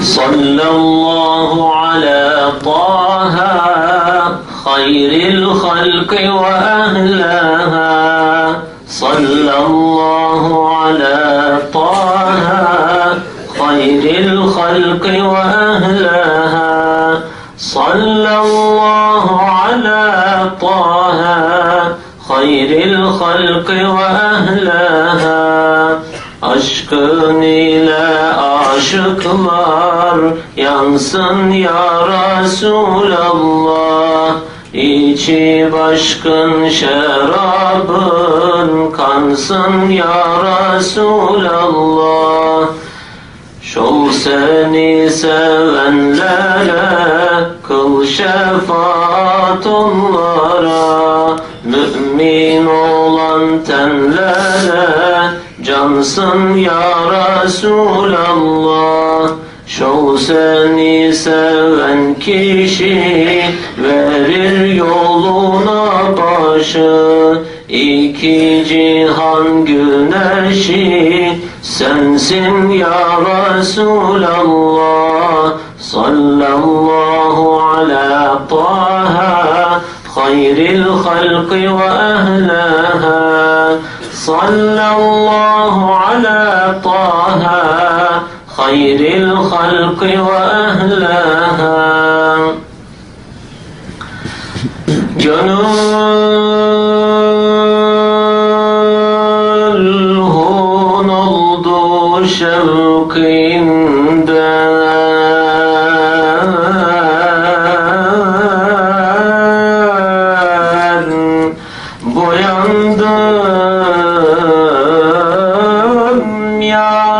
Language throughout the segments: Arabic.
صلى الله على طه خير الخلق وأهلها. صلى الله على طه خير الخلق وأهلها. صلى الله على طه خير الخلق وأهلها. Aşkın ile aşıklar yansın ya Resulallah. İçi başkın şerabın kansın ya Resulallah. Şol seni sevenlere kıl şefaat onlara Mümin olan tenlere cansın ya Resulallah. Şol seni seven kişi verir yoluna başı. İki cihan güneşi sensin ya Resulallah. Sallallahu ala taha hayril halqi ve ehlaha. Sallallahu خير الخلق وأهلها. جنوله نضد شوقي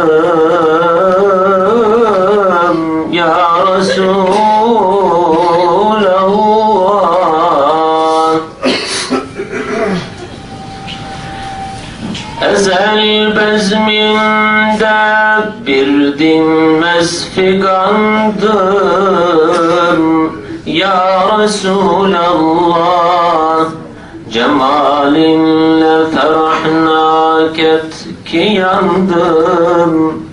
hicrana dayandım ya Resulallah Ezel bezminde bir dinmez figandım Ya Resulallah Cemalinle ferahnak et ki yandım